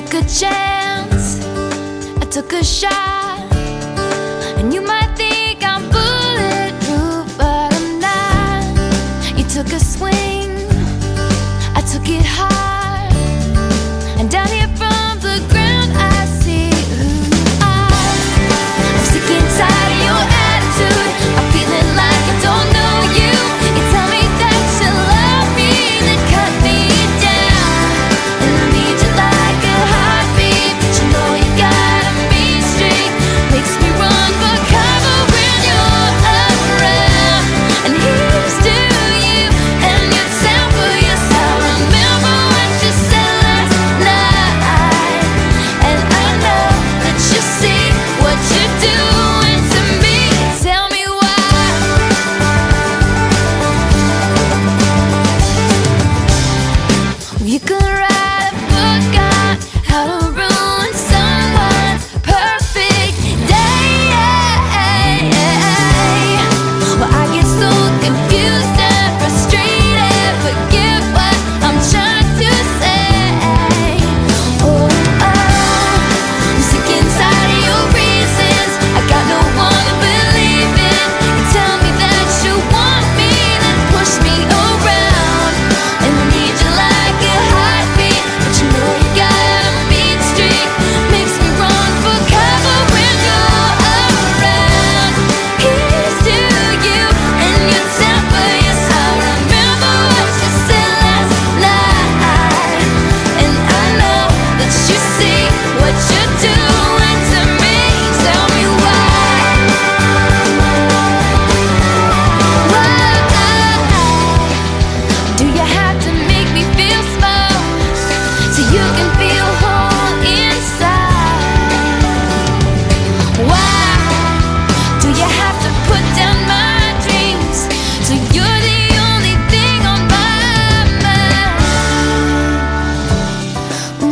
took a chance, I took a shot. You can run.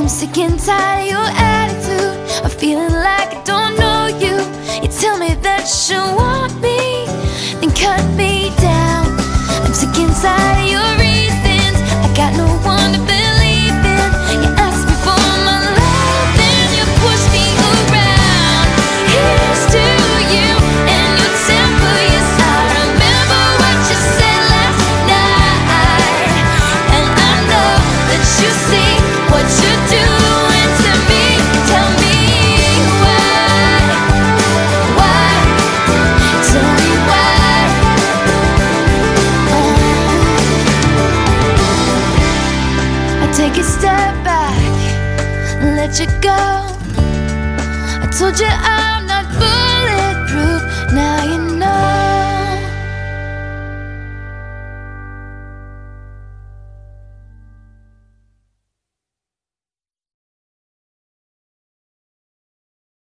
I'm sick and tired of your attitude. I'm feeling like I don't know you. You tell me that you want me, then cut me down. I'm sick and tired of your reasons. I got no one. back and let you go. I told you I'm not fooling.